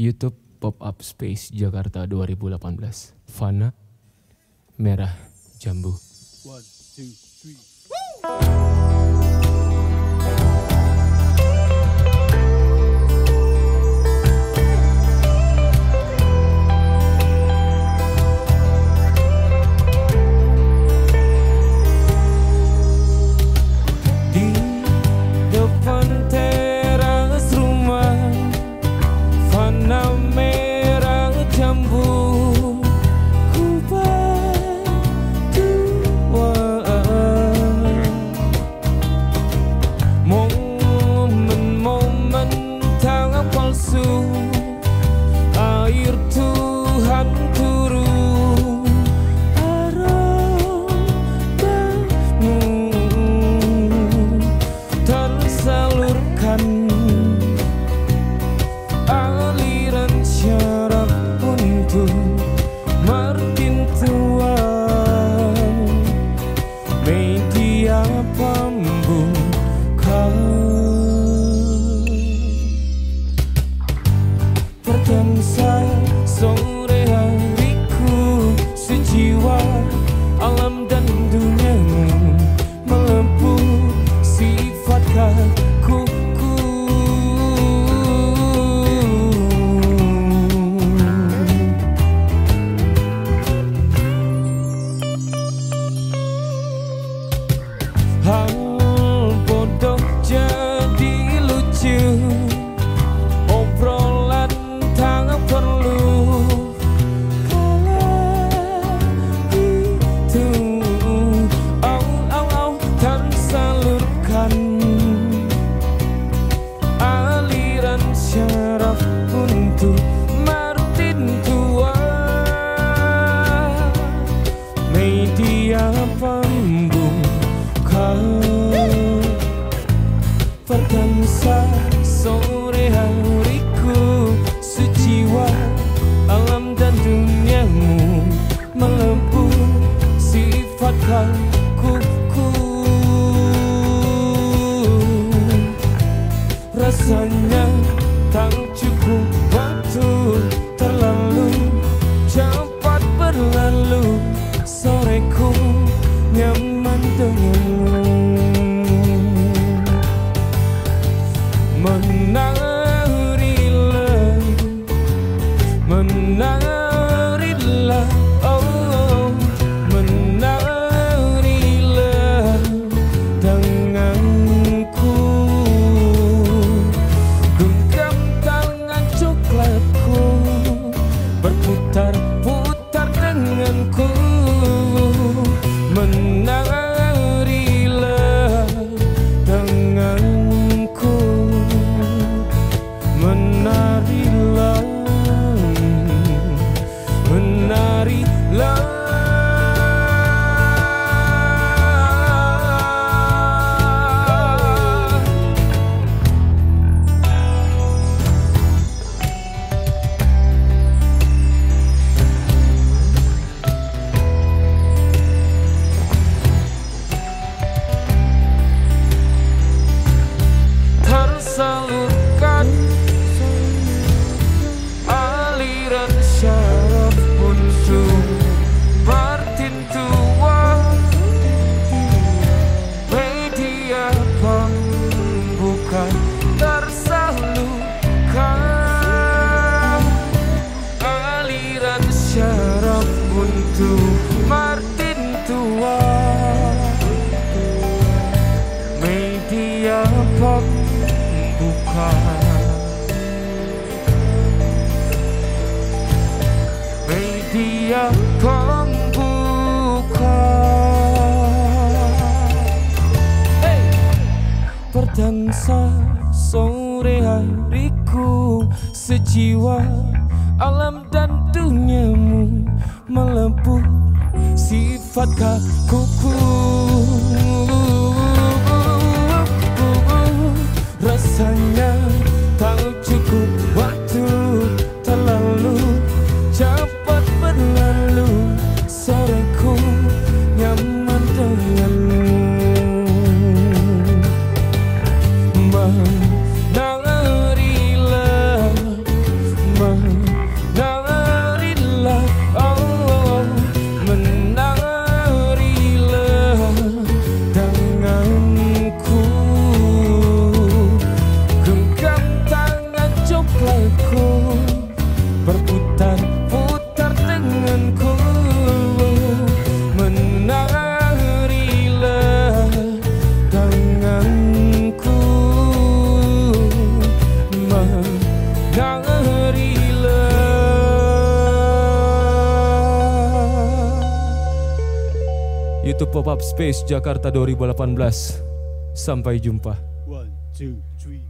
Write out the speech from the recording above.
YouTube Pop-up Space Jakarta 2018. Fana Merah Jambu. One, two, three. Woo! pantai Sore hariku sejiwa Alam dan duniamu melempung Sifat kakuku Harus Perkansa sore hariku suciwa alam dan duniamu Melepuh sifat kalkuku. Rasanya tanggung dan sore hariku sejiwa alam dan duniamu melebur sifat kakuku. YouTube Pop Up Space Jakarta 2018. Sampai jumpa. One, two, three!